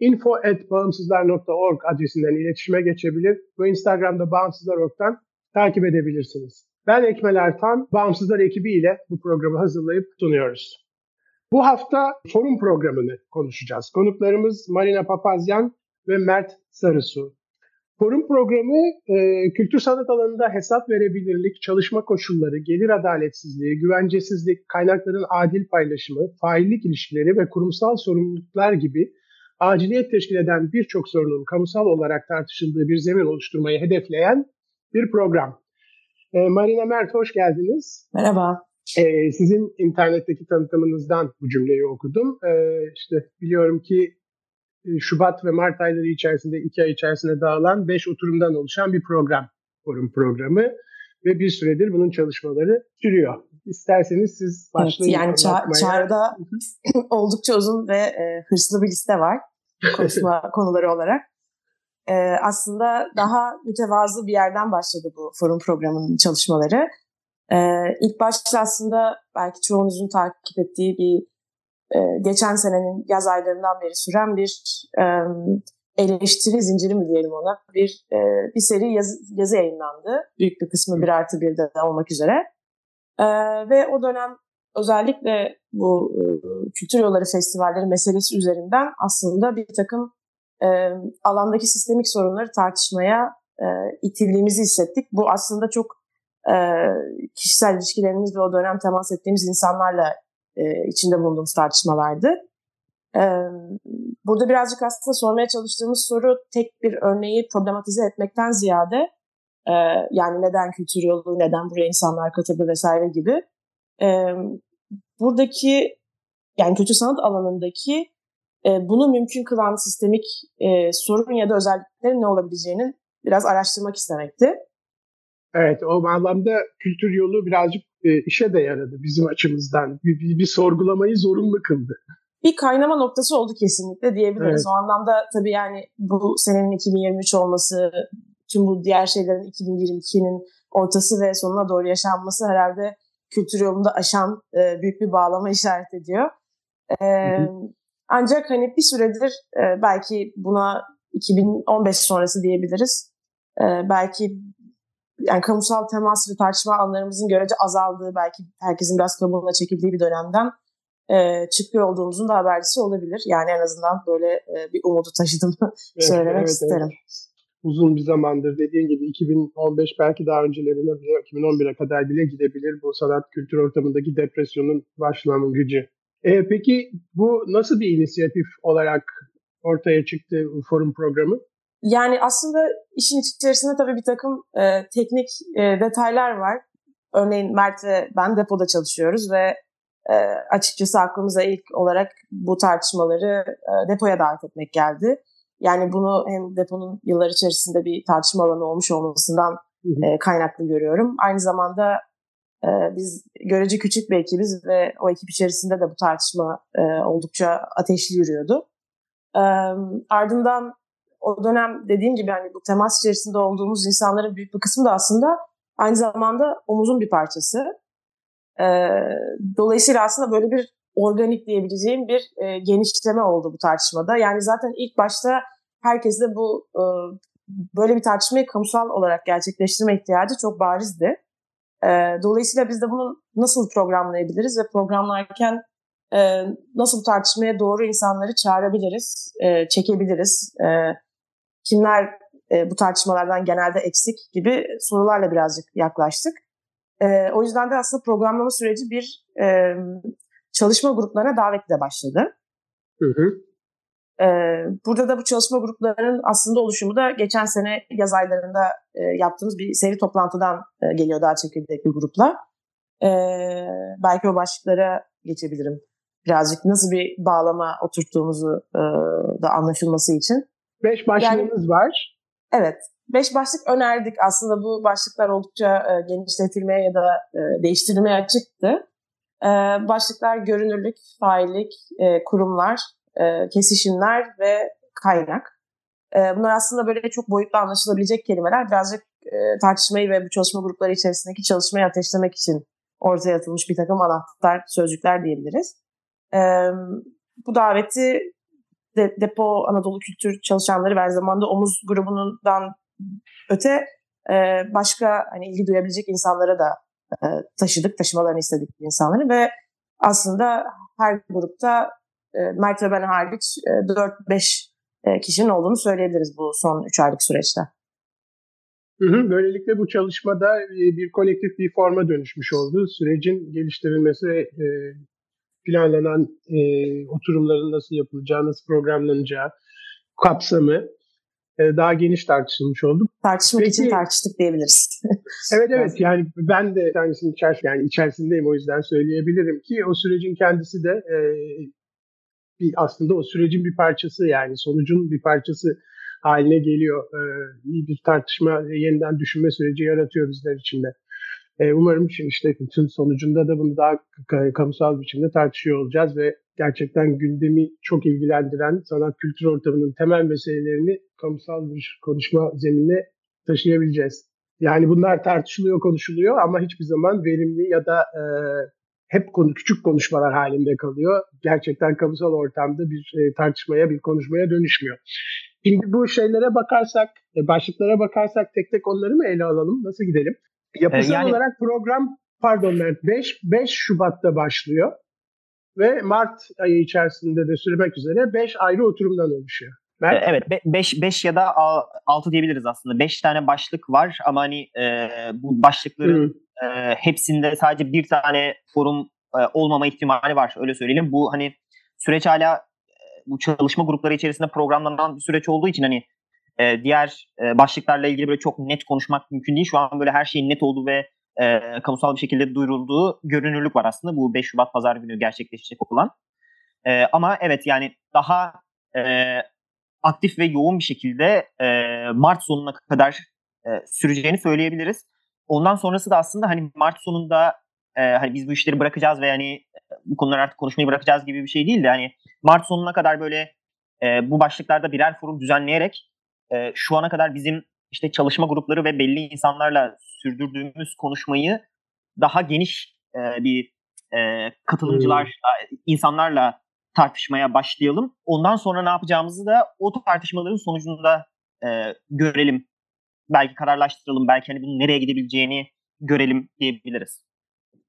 info.bağımsızlar.org adresinden iletişime geçebilir ve Instagram'da Bağımsızlar.org'dan takip edebilirsiniz. Ben Ekmel Ertan, Bağımsızlar ekibi ile bu programı hazırlayıp sunuyoruz. Bu hafta forum programını konuşacağız. Konuklarımız Marina Papazyan ve Mert Sarısu. Forum programı e, kültür sanat alanında hesap verebilirlik, çalışma koşulları, gelir adaletsizliği, güvencesizlik, kaynakların adil paylaşımı, faillik ilişkileri ve kurumsal sorumluluklar gibi aciliyet teşkil eden birçok sorunun kamusal olarak tartışıldığı bir zemin oluşturmayı hedefleyen bir program. E, Marina Mert hoş geldiniz. Merhaba. E, sizin internetteki tanıtımınızdan bu cümleyi okudum. E, işte biliyorum ki e, Şubat ve Mart ayları içerisinde iki ay içerisinde dağılan beş oturumdan oluşan bir program, forum programı ve bir süredir bunun çalışmaları sürüyor. İsterseniz siz başlayın. Evet, yani ça- çağrıda oldukça uzun ve e, hırslı bir liste var konuşma konuları olarak. E, aslında daha mütevazı bir yerden başladı bu forum programının çalışmaları. E, ilk başta aslında belki çoğunuzun takip ettiği bir e, geçen senenin yaz aylarından beri süren bir e, eleştiri zinciri mi diyelim ona bir e, bir seri yazı, yazı yayınlandı. Büyük bir kısmı bir artı bir de olmak üzere. E, ve o dönem özellikle bu e, kültür yolları festivalleri meselesi üzerinden aslında bir takım e, alandaki sistemik sorunları tartışmaya e, itildiğimizi hissettik. Bu aslında çok e, kişisel ilişkilerimiz ve o dönem temas ettiğimiz insanlarla e, içinde bulunduğumuz tartışmalardı. E, burada birazcık aslında sormaya çalıştığımız soru tek bir örneği problematize etmekten ziyade e, yani neden kültür yolu, neden buraya insanlar katıldı vesaire gibi e, buradaki yani kötü sanat alanındaki e, bunu mümkün kılan sistemik e, sorun ya da özelliklerin ne olabileceğinin biraz araştırmak istemekti. Evet, o anlamda kültür yolu birazcık e, işe de yaradı bizim açımızdan. Bir, bir, bir sorgulamayı zorunlu kıldı. Bir kaynama noktası oldu kesinlikle diyebiliriz. Evet. O anlamda tabii yani bu senenin 2023 olması, tüm bu diğer şeylerin 2022'nin ortası ve sonuna doğru yaşanması herhalde kültür yolunda aşan e, büyük bir bağlama işaret ediyor. E, Ancak hani bir süredir e, belki buna 2015 sonrası diyebiliriz. E, belki yani kamusal temas ve tartışma alanlarımızın görece azaldığı, belki herkesin biraz kabuğuna çekildiği bir dönemden e, çıkıyor olduğumuzun da habercisi olabilir. Yani en azından böyle e, bir umudu taşıdım söylemek evet, isterim. Evet uzun bir zamandır dediğin gibi 2015 belki daha öncelerine bile 2011'e kadar bile gidebilir bu sanat kültür ortamındaki depresyonun başlangıcı. E, peki bu nasıl bir inisiyatif olarak ortaya çıktı forum programı? Yani aslında işin içerisinde tabii bir takım e, teknik e, detaylar var. Örneğin Mert ve ben depoda çalışıyoruz ve e, açıkçası aklımıza ilk olarak bu tartışmaları e, depoya davet etmek geldi. Yani bunu hem deponun yıllar içerisinde bir tartışma alanı olmuş olmasından e, kaynaklı görüyorum. Aynı zamanda e, biz görece küçük bir ekibiz ve o ekip içerisinde de bu tartışma e, oldukça ateşli yürüyordu. E, ardından o dönem dediğim gibi hani bu temas içerisinde olduğumuz insanların büyük bir kısmı da aslında aynı zamanda omuzun bir parçası. E, dolayısıyla aslında böyle bir organik diyebileceğim bir e, genişleme oldu bu tartışmada. Yani zaten ilk başta herkes de bu e, böyle bir tartışmayı kamusal olarak gerçekleştirme ihtiyacı çok barizdi. E, dolayısıyla biz de bunu nasıl programlayabiliriz ve programlarken e, nasıl tartışmaya doğru insanları çağırabiliriz, e, çekebiliriz, e, kimler e, bu tartışmalardan genelde eksik gibi sorularla birazcık yaklaştık. E, o yüzden de aslında programlama süreci bir e, çalışma gruplarına davetle başladı. Hı hı. E, burada da bu çalışma gruplarının aslında oluşumu da geçen sene yaz aylarında e, yaptığımız bir seri toplantıdan e, geliyor daha çekirdek bir grupla. E, belki o başlıklara geçebilirim birazcık nasıl bir bağlama oturttuğumuzu e, da anlaşılması için. Beş başlığımız yani, var. Evet. Beş başlık önerdik. Aslında bu başlıklar oldukça e, genişletilmeye ya da e, değiştirilmeye açıktı. E, başlıklar görünürlük, faillik, e, kurumlar, e, kesişimler ve kaynak. E, bunlar aslında böyle çok boyutlu anlaşılabilecek kelimeler. Birazcık tartışmayı ve bu çalışma grupları içerisindeki çalışmayı ateşlemek için ortaya atılmış bir takım anahtar sözcükler diyebiliriz. Bu daveti de, Depo Anadolu Kültür çalışanları ve aynı zamanda Omuz grubundan öte başka hani ilgi duyabilecek insanlara da taşıdık, taşımalarını istedik insanları ve aslında her grupta e, Mert ve ben hariç e, 4-5 e, kişinin olduğunu söyleyebiliriz bu son 3 aylık süreçte. Böylelikle bu çalışmada e, bir kolektif bir forma dönüşmüş oldu. Sürecin geliştirilmesi e, planlanan e, oturumların nasıl yapılacağı, nasıl programlanacağı kapsamı e, daha geniş tartışılmış oldu. Tartışmak Peki, için tartıştık diyebiliriz. evet evet yani ben de tanesinin içerisinde, yani içerisindeyim o yüzden söyleyebilirim ki o sürecin kendisi de e, bir aslında o sürecin bir parçası yani sonucun bir parçası haline geliyor. E, iyi bir tartışma, yeniden düşünme süreci yaratıyor bizler için de. E, umarım işte bütün sonucunda da bunu daha kamusal biçimde tartışıyor olacağız ve gerçekten gündemi çok ilgilendiren sanat kültür ortamının temel meselelerini kamusal bir konuşma zeminine taşıyabileceğiz. Yani bunlar tartışılıyor, konuşuluyor ama hiçbir zaman verimli ya da e, hep konu küçük konuşmalar halinde kalıyor. Gerçekten kamusal ortamda bir e, tartışmaya, bir konuşmaya dönüşmüyor. Şimdi bu şeylere bakarsak, e, başlıklara bakarsak tek tek onları mı ele alalım? Nasıl gidelim? Yapısal yani, olarak program pardon Mert 5, 5 Şubat'ta başlıyor ve Mart ayı içerisinde de sürmek üzere 5 ayrı oturumdan oluşuyor. Mert? Evet 5 5 ya da 6 diyebiliriz aslında. 5 tane başlık var ama hani e, bu başlıkların e, hepsinde sadece bir tane forum e, olmama ihtimali var öyle söyleyelim. Bu hani süreç hala e, bu çalışma grupları içerisinde programlanan bir süreç olduğu için hani e, diğer e, başlıklarla ilgili böyle çok net konuşmak mümkün değil. Şu an böyle her şeyin net olduğu ve e, kamusal bir şekilde duyurulduğu görünürlük var aslında. Bu 5 Şubat Pazar günü gerçekleşecek olan. E, ama evet yani daha e, aktif ve yoğun bir şekilde e, Mart sonuna kadar e, süreceğini söyleyebiliriz. Ondan sonrası da aslında hani Mart sonunda e, hani biz bu işleri bırakacağız ve yani bu konuları artık konuşmayı bırakacağız gibi bir şey değil de hani Mart sonuna kadar böyle e, bu başlıklarda birer forum düzenleyerek e, şu ana kadar bizim işte çalışma grupları ve belli insanlarla sürdürdüğümüz konuşmayı daha geniş e, bir e, katılımcılar, hmm. insanlarla tartışmaya başlayalım. Ondan sonra ne yapacağımızı da o tartışmaların sonucunda e, görelim. Belki kararlaştıralım, belki hani bunun nereye gidebileceğini görelim diyebiliriz.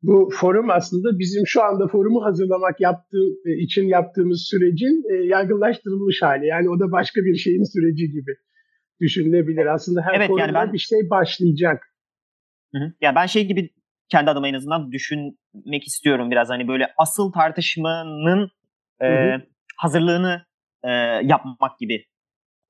Bu forum aslında bizim şu anda forumu hazırlamak yaptığı, için yaptığımız sürecin e, yaygınlaştırılmış hali. Yani o da başka bir şeyin süreci gibi düşünülebilir. Aslında her evet, konuda yani ben, bir şey başlayacak. Hı hı. Ya ben şey gibi kendi adıma en azından düşünmek istiyorum biraz hani böyle asıl tartışmanın e, hazırlığını e, yapmak gibi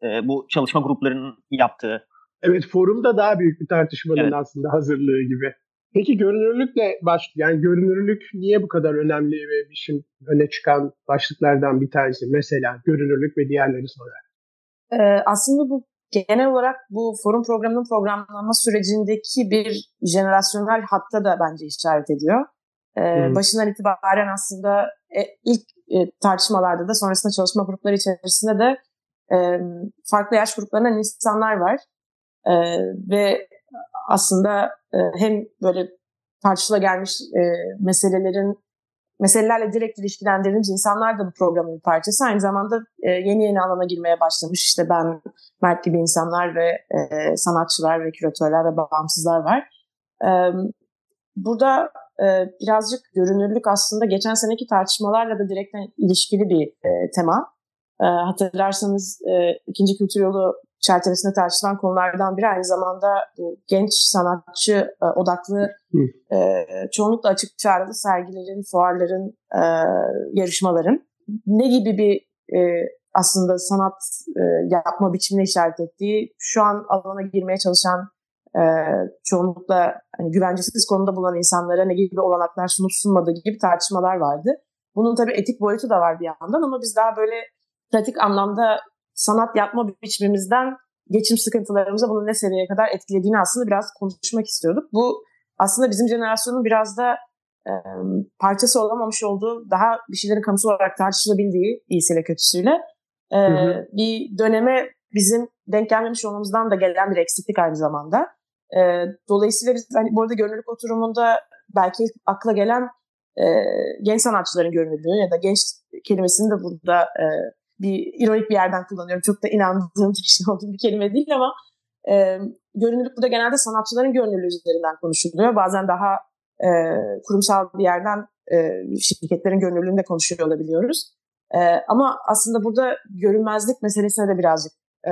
e, bu çalışma gruplarının yaptığı. Evet forumda daha büyük bir tartışmanın evet. aslında hazırlığı gibi. Peki görünürlükle baş yani görünürlük niye bu kadar önemli ve bir şey öne çıkan başlıklardan bir tanesi mesela görünürlük ve diğerleri sonra. Ee, aslında bu genel olarak bu forum programının programlanma sürecindeki bir jenerasyonel hatta da bence işaret ediyor. Ee, hmm. Başından itibaren aslında e, ilk e, tartışmalarda da sonrasında çalışma grupları içerisinde de e, farklı yaş gruplarından insanlar var. E, ve aslında e, hem böyle tartışıla gelmiş e, meselelerin meselelerle direkt ilişkilendirilmiş insanlar da bu programın bir parçası. Aynı zamanda e, yeni yeni alana girmeye başlamış. İşte ben, Mert gibi insanlar ve e, sanatçılar ve küratörler ve bağımsızlar var. E, burada e, birazcık görünürlük aslında geçen seneki tartışmalarla da direkten ilişkili bir e, tema. E, hatırlarsanız e, ikinci kültür yolu çerçevesinde tartışılan konulardan biri aynı zamanda genç sanatçı e, odaklı e, çoğunlukla açık çağrılı sergilerin, fuarların, e, yarışmaların ne gibi bir e, aslında sanat e, yapma biçimine işaret ettiği, şu an alana girmeye çalışan e, çoğunlukla hani güvencesiz konumda bulunan insanlara ne gibi olanaklar sunup sunmadığı gibi tartışmalar vardı. Bunun tabii etik boyutu da var bir yandan ama biz daha böyle pratik anlamda sanat yapma biçimimizden geçim sıkıntılarımıza bunun ne seviyeye kadar etkilediğini aslında biraz konuşmak istiyorduk. Bu aslında bizim jenerasyonun biraz da e, parçası olamamış olduğu, daha bir şeylerin kamusal olarak tartışılabildiği iyisiyle kötüsüyle e, hı hı. bir döneme bizim denk gelmemiş olmamızdan da gelen bir eksiklik aynı zamanda. E, dolayısıyla biz hani bu arada gönüllülük oturumunda belki akla gelen e, genç sanatçıların görünürlüğü ya da genç kelimesini de burada e, bir ironik bir yerden kullanıyorum. Çok da inandığım bir şey olduğum bir kelime değil ama e, görünürlük burada genelde sanatçıların görünürlüğü üzerinden konuşuluyor. Bazen daha e, kurumsal bir yerden e, şirketlerin görünürlüğünde konuşuyor olabiliyoruz. E, ama aslında burada görünmezlik meselesine de birazcık e,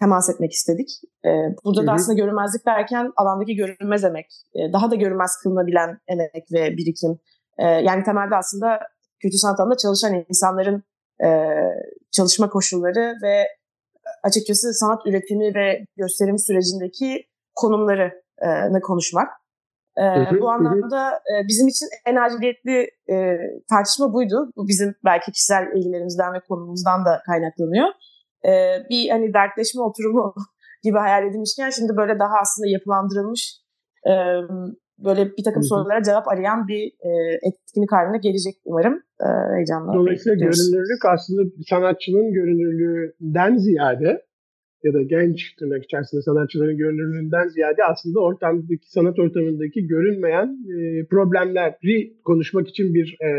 temas etmek istedik. E, burada Hı-hı. da aslında görünmezlik derken alandaki görünmez emek, e, daha da görünmez kılınabilen emek ve birikim. E, yani temelde aslında kültür sanat alanında çalışan insanların e, çalışma koşulları ve açıkçası sanat üretimi ve gösterim sürecindeki konumlarını konuşmak. E, hı, bu anlamda e, bizim için en aciliyetli e, tartışma buydu. Bu bizim belki kişisel ilgilerimizden ve konumuzdan da kaynaklanıyor. E, bir hani dertleşme oturumu gibi hayal edilmişken şimdi böyle daha aslında yapılandırılmış e, böyle bir takım Hı-hı. sorulara cevap arayan bir e, etkinlik haline gelecek umarım. E, heyecanla. Dolayısıyla görünürlük aslında sanatçının görünürlüğünden ziyade ya da genç tırnak içerisinde sanatçıların görünürlüğünden ziyade aslında ortamdaki sanat ortamındaki görünmeyen e, problemleri konuşmak için bir e,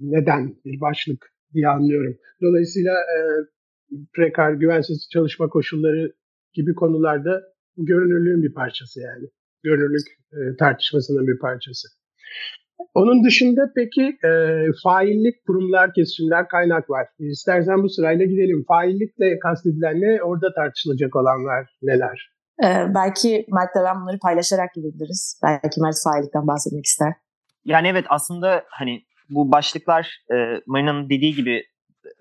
neden, bir başlık diye anlıyorum. Dolayısıyla e, prekar, güvensiz çalışma koşulları gibi konularda görünürlüğün bir parçası yani. Görünürlük e, tartışmasının bir parçası. Onun dışında peki e, faillik, kurumlar, kesimler, kaynak var. İstersen bu sırayla gidelim. Faillikle kastedilen ne? Orada tartışılacak olanlar neler? Ee, belki Mert'le ben bunları paylaşarak gidebiliriz. Belki Mert faillikten bahsetmek ister. Yani evet aslında hani bu başlıklar e, Marina'nın dediği gibi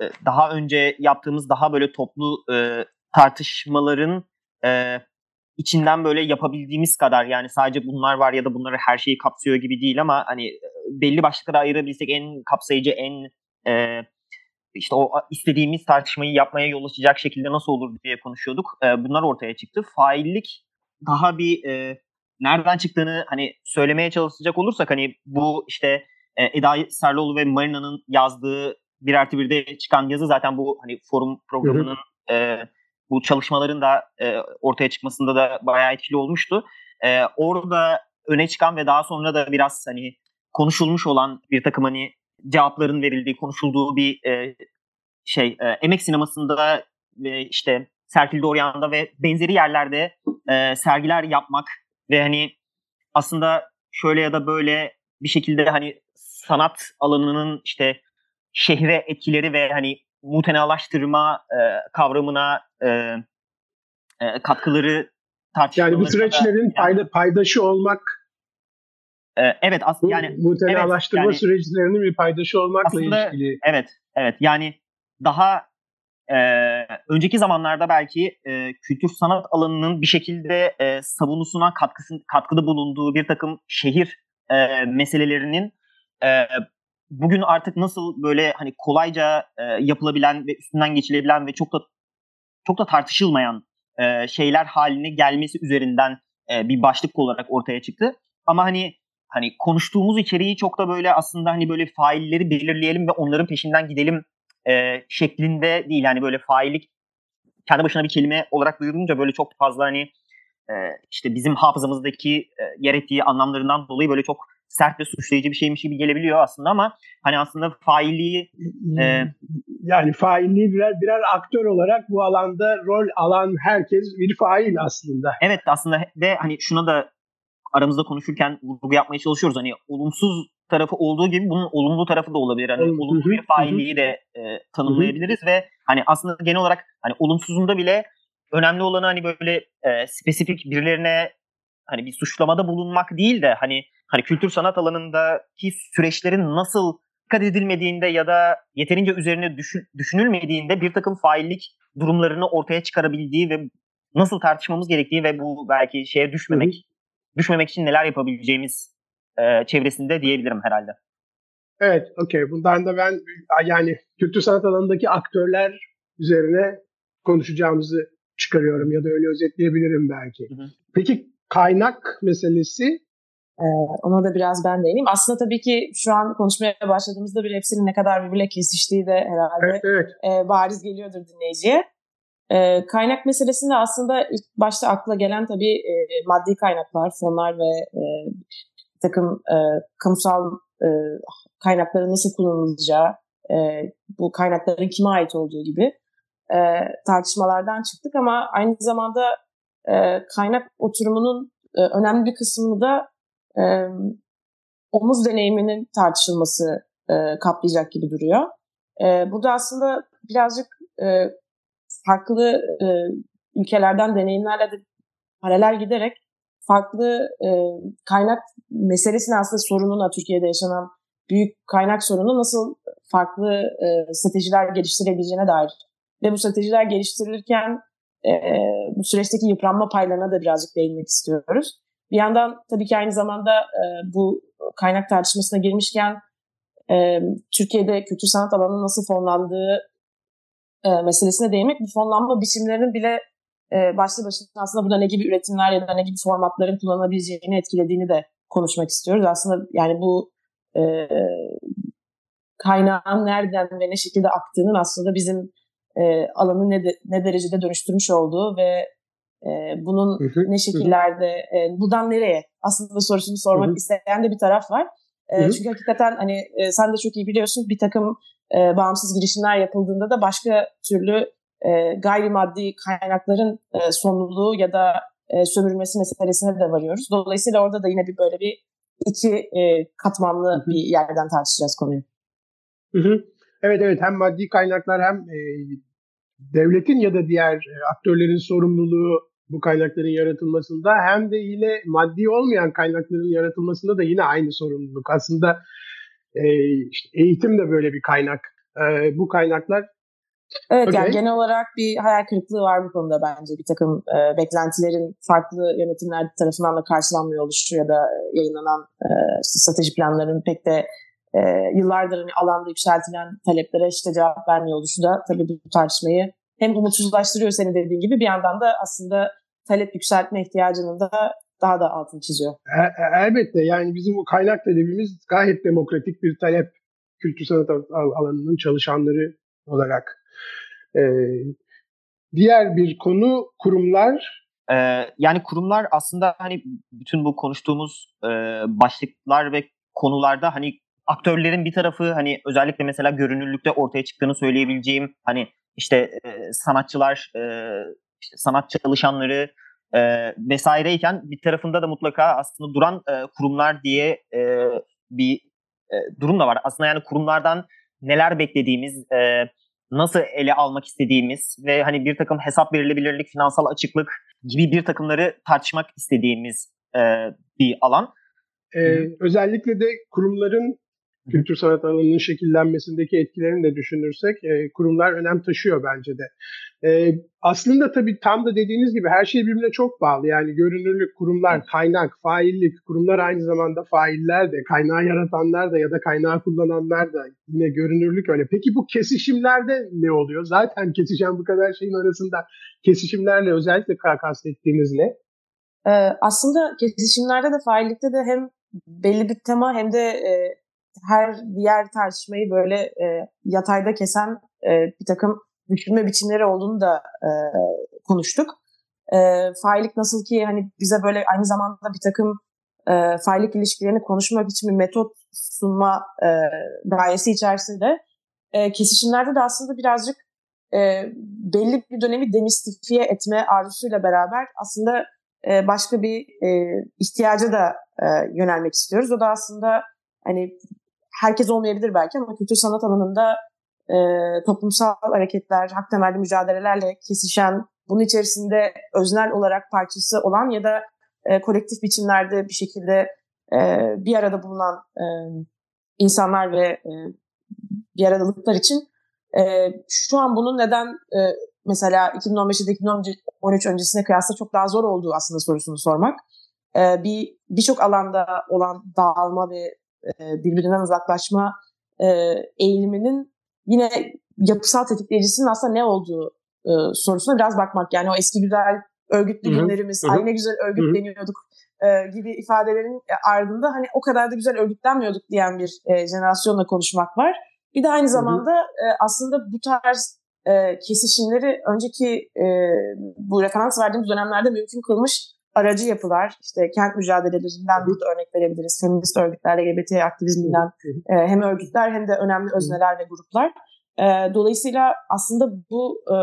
e, daha önce yaptığımız daha böyle toplu e, tartışmaların e, içinden böyle yapabildiğimiz kadar yani sadece bunlar var ya da bunları her şeyi kapsıyor gibi değil ama hani belli başlıklara ayırabilsek en kapsayıcı en e, işte o istediğimiz tartışmayı yapmaya yol açacak şekilde nasıl olur diye konuşuyorduk. E, bunlar ortaya çıktı. Faillik daha bir e, nereden çıktığını hani söylemeye çalışacak olursak hani bu işte e, Eda Sarlıoğlu ve Marina'nın yazdığı bir artı birde çıkan yazı zaten bu hani forum programının e, bu çalışmaların da e, ortaya çıkmasında da bayağı etkili olmuştu. E, orada öne çıkan ve daha sonra da biraz hani konuşulmuş olan bir takım hani cevapların verildiği, konuşulduğu bir e, şey e, emek sinemasında ve işte Serpil Doryan'da ve benzeri yerlerde e, sergiler yapmak ve hani aslında şöyle ya da böyle bir şekilde hani sanat alanının işte şehre etkileri ve hani mutenalaştırma e, kavramına e, e, katkıları tartışılıyor. Yani bu süreçlerin payda, paydaşı olmak e, evet aslında yani mutenalaştırma evet, yani, süreçlerinin bir paydaşı olmakla aslında, ilgili. Evet, evet. Yani daha e, önceki zamanlarda belki e, kültür sanat alanının bir şekilde e, savunusuna katkısı, katkıda bulunduğu bir takım şehir e, meselelerinin e, bugün artık nasıl böyle hani kolayca e, yapılabilen ve üstünden geçilebilen ve çok da çok da tartışılmayan e, şeyler haline gelmesi üzerinden e, bir başlık olarak ortaya çıktı. Ama hani hani konuştuğumuz içeriği çok da böyle aslında hani böyle failleri belirleyelim ve onların peşinden gidelim e, şeklinde değil. Yani böyle faillik kendi başına bir kelime olarak duyulunca böyle çok fazla hani e, işte bizim hafızamızdaki e, yer ettiği anlamlarından dolayı böyle çok sert ve suçlayıcı bir şeymiş gibi gelebiliyor aslında ama hani aslında failliği e, yani failliği birer birer aktör olarak bu alanda rol alan herkes bir fail aslında. Evet aslında ve hani şuna da aramızda konuşurken vurgu yapmaya çalışıyoruz. Hani olumsuz tarafı olduğu gibi bunun olumlu tarafı da olabilir. Hani olumlu bir failliği de e, tanımlayabiliriz ve hani aslında genel olarak hani olumsuzunda bile önemli olanı hani böyle e, spesifik birilerine hani bir suçlamada bulunmak değil de hani hani kültür sanat alanındaki süreçlerin nasıl dikkat edilmediğinde ya da yeterince üzerine düşün, düşünülmediğinde bir takım faillik durumlarını ortaya çıkarabildiği ve nasıl tartışmamız gerektiği ve bu belki şeye düşmemek düşmemek için neler yapabileceğimiz e, çevresinde diyebilirim herhalde. Evet, okey. Bundan da ben yani kültür sanat alanındaki aktörler üzerine konuşacağımızı çıkarıyorum ya da öyle özetleyebilirim belki. Hı hı. Peki kaynak meselesi? Ee, ona da biraz ben değineyim. Aslında tabii ki şu an konuşmaya başladığımızda bir hepsinin ne kadar birbirle kesiştiği de herhalde evet, evet. E, bariz geliyordur dinleyiciye. E, kaynak meselesinde aslında ilk başta akla gelen tabii e, maddi kaynaklar, fonlar ve e, takım kamusal kaynakların nasıl kullanılacağı, bu kaynakların kime ait olduğu gibi tartışmalardan çıktık ama aynı zamanda e, kaynak oturumunun e, önemli bir kısmını da e, omuz deneyiminin tartışılması e, kaplayacak gibi duruyor. E, burada aslında birazcık e, farklı e, ülkelerden deneyimlerle de paralel giderek farklı e, kaynak meselesini aslında sorununa Türkiye'de yaşanan büyük kaynak sorunu nasıl farklı e, stratejiler geliştirebileceğine dair ve bu stratejiler geliştirilirken e, bu süreçteki yıpranma paylarına da birazcık değinmek istiyoruz. Bir yandan tabii ki aynı zamanda e, bu kaynak tartışmasına girmişken e, Türkiye'de kültür sanat alanının nasıl fonlandığı e, meselesine değinmek, bu fonlanma biçimlerinin bile e, başlı başına aslında burada ne gibi üretimler ya da ne gibi formatların kullanılabileceğini etkilediğini de konuşmak istiyoruz. Aslında yani bu e, kaynağın nereden ve ne şekilde aktığının aslında bizim e, alanı ne, de, ne derecede dönüştürmüş olduğu ve e, bunun hı hı, ne şekillerde, e, buradan nereye aslında sorusunu sormak hı hı. isteyen de bir taraf var. E, çünkü hakikaten hani e, sen de çok iyi biliyorsun bir takım e, bağımsız girişimler yapıldığında da başka türlü e, gayrimaddi kaynakların e, sonluluğu ya da e, sömürülmesi meselesine de varıyoruz. Dolayısıyla orada da yine bir böyle bir iki e, katmanlı hı hı. bir yerden tartışacağız konuyu. Hı hı. Evet evet hem maddi kaynaklar hem e, devletin ya da diğer e, aktörlerin sorumluluğu bu kaynakların yaratılmasında hem de yine maddi olmayan kaynakların yaratılmasında da yine aynı sorumluluk. Aslında e, işte eğitim de böyle bir kaynak. E, bu kaynaklar Evet okay. yani genel olarak bir hayal kırıklığı var bu konuda bence. Bir takım e, beklentilerin farklı yönetimler tarafından da karşılanmıyor oluşu ya da yayınlanan e, strateji planlarının pek de e, yıllardır hani alanda yükseltilen taleplere işte cevap vermiyor oluşu da tabii bu tartışmayı hem umutsuzlaştırıyor senin dediğin gibi bir yandan da aslında talep yükseltme ihtiyacının da daha da altını çiziyor. E, e, elbette yani bizim bu kaynak talebimiz gayet demokratik bir talep kültür sanat alanının çalışanları olarak. Ee, diğer bir konu kurumlar. Ee, yani kurumlar aslında hani bütün bu konuştuğumuz e, başlıklar ve konularda hani aktörlerin bir tarafı hani özellikle mesela görünürlükte ortaya çıktığını söyleyebileceğim hani işte e, sanatçılar, e, işte sanat çalışanları e, vesaireyken bir tarafında da mutlaka aslında duran e, kurumlar diye e, bir e, durum da var. Aslında yani kurumlardan neler beklediğimiz, e, nasıl ele almak istediğimiz ve hani bir takım hesap verilebilirlik, finansal açıklık gibi bir takımları tartışmak istediğimiz e, bir alan. Ee, özellikle de kurumların kültür sanat alanının şekillenmesindeki etkilerini de düşünürsek e, kurumlar önem taşıyor bence de. E, aslında tabii tam da dediğiniz gibi her şey birbirine çok bağlı. Yani görünürlük, kurumlar, kaynak, faillik, kurumlar aynı zamanda failler de, kaynağı yaratanlar da ya da kaynağı kullananlar da yine görünürlük öyle. Peki bu kesişimlerde ne oluyor? Zaten kesişen bu kadar şeyin arasında kesişimlerle özellikle kastettiğiniz ne? Ee, aslında kesişimlerde de faillikte de hem belli bir tema hem de e, her diğer tartışmayı böyle e, yatayda kesen e, bir takım düşünme biçimleri olduğunu da e, konuştuk. E, faillik nasıl ki hani bize böyle aynı zamanda bir takım e, faillik ilişkilerini konuşmak için bir metot sunma e, gayesi içerisinde e, kesişimlerde de aslında birazcık e, belli bir dönemi demistifiye etme arzusuyla beraber aslında e, başka bir e, ihtiyaca da e, yönelmek istiyoruz. O da aslında hani herkes olmayabilir belki ama kültür sanat alanında e, toplumsal hareketler, hak temelli mücadelelerle kesişen, bunun içerisinde öznel olarak parçası olan ya da e, kolektif biçimlerde bir şekilde e, bir arada bulunan e, insanlar ve e, bir aradalıklar için e, şu an bunun neden e, mesela 2015 ile 2013 öncesine kıyasla çok daha zor olduğu aslında sorusunu sormak. E, bir birçok alanda olan dağılma ve birbirinden uzaklaşma e, eğiliminin yine yapısal tetikleyicisinin aslında ne olduğu e, sorusuna biraz bakmak. Yani o eski güzel örgütlü günlerimiz, ay ne güzel örgütleniyorduk e, gibi ifadelerin ardında hani o kadar da güzel örgütlenmiyorduk diyen bir e, jenerasyonla konuşmak var. Bir de aynı zamanda e, aslında bu tarz e, kesişimleri önceki e, bu referans verdiğimiz dönemlerde mümkün kılmış aracı yapılar, işte kent mücadelelerinden burada örnek verebiliriz. Feminist örgütler, LGBT aktivizminden e, hem örgütler hem de önemli özneler ve gruplar. E, dolayısıyla aslında bu e,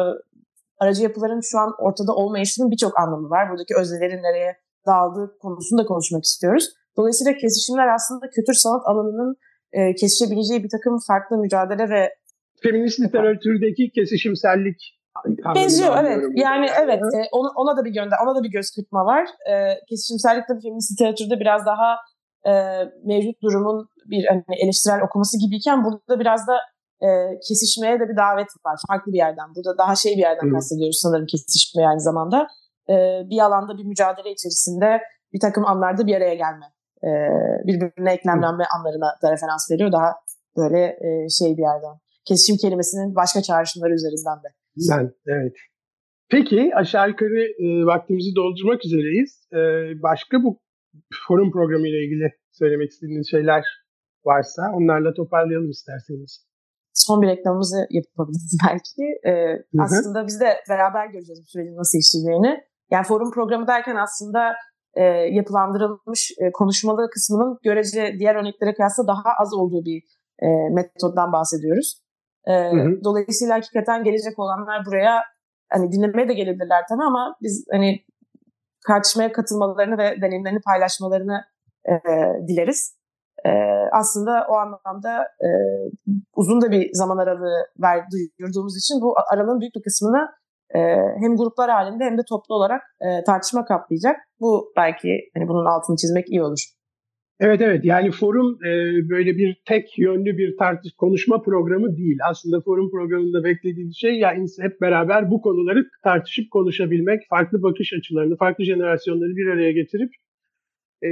aracı yapıların şu an ortada olmayışının birçok anlamı var. Buradaki öznelerin nereye dağıldığı konusunu da konuşmak istiyoruz. Dolayısıyla kesişimler aslında kültür sanat alanının e, kesişebileceği bir takım farklı mücadele ve feminist literatürdeki kesişimsellik Benziyor evet. Yani evet e, ona, ona da bir gönder, ona da bir göz kırpma var. E, kesişimsellik tabii feminist literatürde biraz daha e, mevcut durumun bir hani, eleştirel okuması gibiyken burada biraz da e, kesişmeye de bir davet var farklı bir yerden. Burada daha şey bir yerden kastediyoruz sanırım kesişme aynı zamanda. E, bir alanda bir mücadele içerisinde bir takım anlarda bir araya gelme. E, birbirine eklemlenme anlarına da referans veriyor. Daha böyle e, şey bir yerden. Kesişim kelimesinin başka çağrışımları üzerinden de. Ben, evet. Peki aşağı yukarı e, vaktimizi doldurmak üzereyiz. E, başka bu forum programı ile ilgili söylemek istediğiniz şeyler varsa onlarla toparlayalım isterseniz. Son bir reklamımızı yapabiliriz belki. Ee, aslında biz de beraber göreceğiz bu sürecin nasıl işleyeceğini. Yani forum programı derken aslında e, yapılandırılmış e, konuşmalı kısmının görece diğer örneklere kıyasla daha az olduğu bir e, metoddan bahsediyoruz. E, hı hı. Dolayısıyla hakikaten gelecek olanlar buraya hani dinlemeye de gelebilirler tabii ama biz hani tartışmaya katılmalarını ve deneyimlerini paylaşmalarını e, dileriz. E, aslında o anlamda e, uzun da bir zaman aralığı ver, duyurduğumuz için bu aralığın büyük bir kısmını e, hem gruplar halinde hem de toplu olarak e, tartışma kaplayacak. Bu belki hani bunun altını çizmek iyi olur. Evet evet yani forum e, böyle bir tek yönlü bir tartış konuşma programı değil. Aslında forum programında beklediğimiz şey ya hep beraber bu konuları tartışıp konuşabilmek, farklı bakış açılarını, farklı jenerasyonları bir araya getirip e,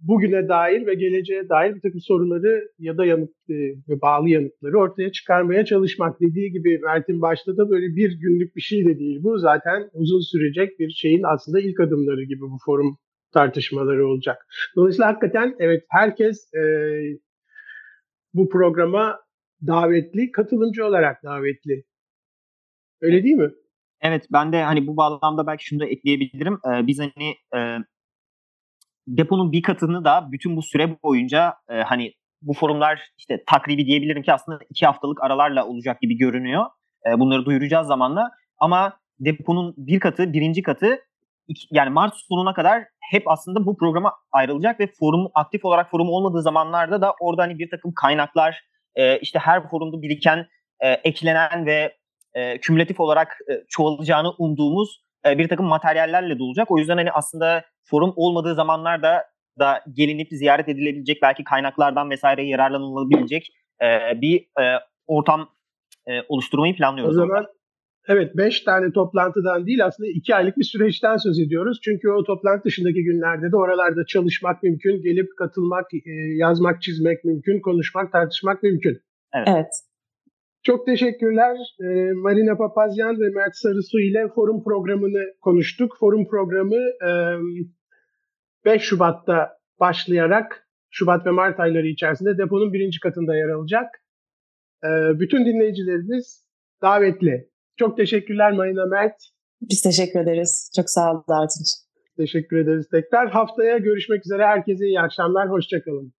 bugüne dair ve geleceğe dair bir takım soruları ya da yanıt e, ve bağlı yanıtları ortaya çıkarmaya çalışmak. Dediği gibi Mert'in başta da böyle bir günlük bir şey de değil bu. Zaten uzun sürecek bir şeyin aslında ilk adımları gibi bu forum tartışmaları olacak. Dolayısıyla hakikaten evet herkes e, bu programa davetli, katılımcı olarak davetli. Öyle değil mi? Evet ben de hani bu bağlamda belki şunu da ekleyebilirim. Ee, biz hani e, deponun bir katını da bütün bu süre boyunca e, hani bu forumlar işte takribi diyebilirim ki aslında iki haftalık aralarla olacak gibi görünüyor. E, bunları duyuracağız zamanla. Ama deponun bir katı, birinci katı yani Mart sonuna kadar hep aslında bu programa ayrılacak ve forum aktif olarak forum olmadığı zamanlarda da orada hani bir takım kaynaklar e, işte her forumda biriken e, eklenen ve e, kümülatif olarak e, çoğalacağını umduğumuz e, bir takım materyallerle dolacak. O yüzden hani aslında forum olmadığı zamanlarda da gelinip ziyaret edilebilecek belki kaynaklardan vesaire yararlanılabilecek e, bir e, ortam e, oluşturmayı planlıyoruz. O zaman orada. Evet 5 tane toplantıdan değil aslında 2 aylık bir süreçten söz ediyoruz. Çünkü o toplantı dışındaki günlerde de oralarda çalışmak mümkün, gelip katılmak, e, yazmak, çizmek mümkün, konuşmak, tartışmak mümkün. Evet. evet. Çok teşekkürler. E, Marina Papazyan ve Mert Sarısu ile forum programını konuştuk. Forum programı 5 e, Şubat'ta başlayarak Şubat ve Mart ayları içerisinde deponun birinci katında yer alacak. Bütün dinleyicilerimiz davetli. Çok teşekkürler Marina Mert. Biz teşekkür ederiz. Çok sağ olun Artunç. Teşekkür ederiz tekrar. Haftaya görüşmek üzere. Herkese iyi akşamlar. Hoşçakalın.